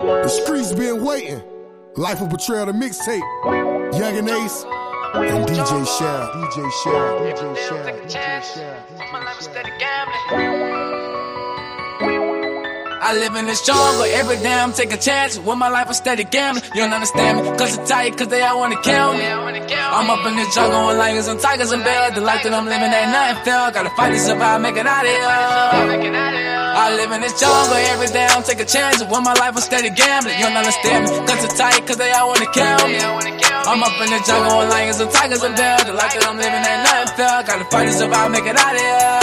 The streets been waiting. Life of Betrayal, the mixtape. Young and Ace. And DJ Shell. DJ Shell. DJ Shell. DJ Shell. I live in this jungle, every day I'm taking chances. With my life, a steady gambling. You don't understand me, cause it's tight, cause they all wanna kill me. I'm up in this jungle with lions and tigers and bears. The life that I'm living ain't nothing fair. Gotta fight to survive, make it out of here. I live in this jungle, every day I'm taking chances. With my life, a steady gambling. You don't understand me, cause it's tight, cause they all wanna kill me. I'm up in the jungle with lions and tigers and bears. The life that I'm living ain't nothing fair. Gotta fight to survive, make it out of here.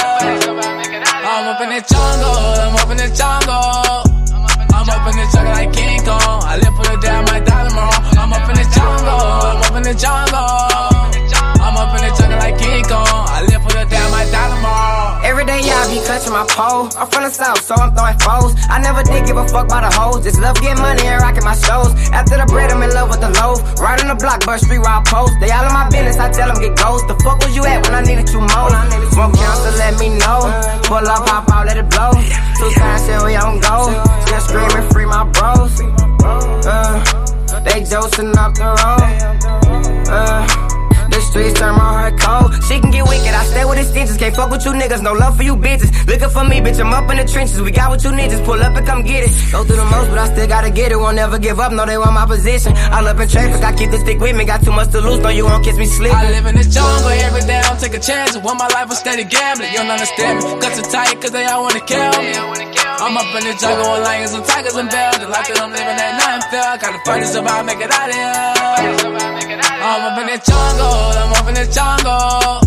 I'm up in the jungle, I'm up in the jungle. I'm up in the jungle like King clutching my pole. I'm from the south, so I'm throwing foes. I never did give a fuck about the hoes. Just love getting money and rocking my shows. After the bread, I'm in love with the loaf. Right on the block, but street where post. They all in my business, I tell them get ghost. The fuck was you at when I needed you most? Smoke to let me know. Pull up, pop out, let it blow. Two times, here we don't go. Still screaming, free my bros. Uh, they dosing up the road. Uh, streets turn my heart cold. She can get wicked, I stay with extensions. Can't fuck with you niggas, no love for you bitches. Looking for me, bitch, I'm up in the trenches. We got what you need, just pull up and come get it. Go through the most, but I still gotta get it. Won't never give up, no, they want my position. All up in traffic, I keep the stick with me. Got too much to lose, no, you won't kiss me sleeping. I live in this jungle, every day I'm taking chances. Want my life a steady gambling. You don't understand me, cause it's tight, cause they all wanna kill me. I'm up in the jungle with lions and tigers and bears. The life that I'm living ain't nothing fair. Gotta fight to survive, make it out of here. I'm up in the jungle, I'm up in the jungle.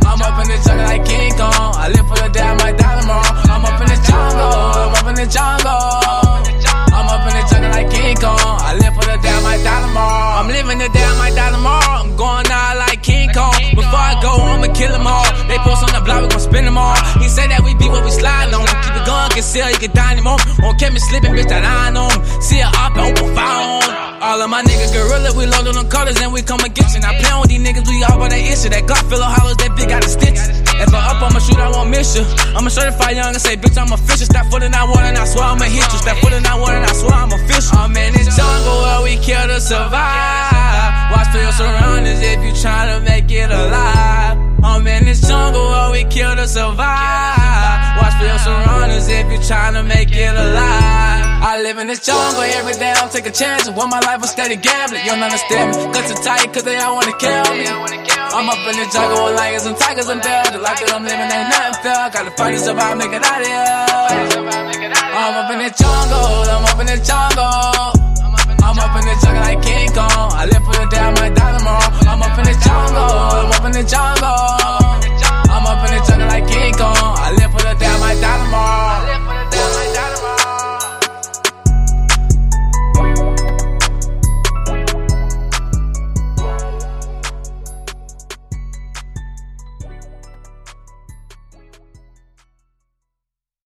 I'm up in the jungle like King Kong. I live for the day, I might die tomorrow. I'm up in the jungle, I'm up in the jungle. I'm up in the jungle like King Kong. I live for the day, I might die tomorrow. I'm living the day, I might die tomorrow. I'm going out like King Kong. Before I go, I'ma kill them all. They post on the block, we gon' spin them all. He said that we be Can sell, you can die anymore. Won't catch me slipping, bitch, that I know. See it up open on. All of my niggas gorilla, we load on colors and we come and get you. Now play with these niggas, we all about that issue. That Glock fill of hollows, that big got the stitches. If I up, I'ma shoot, I won't miss you. I'ma certify young and say, bitch, I'm official. Stop footing out water and I swear I'ma hit you. Stop footing out water and I swear I'm official. I'm in this jungle where we kill to survive. Watch for your surroundings if you tryna make it alive. I'm in this jungle where we kill to survive. Surroundings if you tryna make it alive. I live in this jungle every day, I'm taking chances. Want my life a steady gambling. You don't understand me, cause it's tight, cause they all wanna kill me. I'm up in the jungle with lions and tigers and bears. The life that I'm living ain't nothing fair. Gotta fight to make it out of here. I'm up in the jungle, I'm up in the jungle.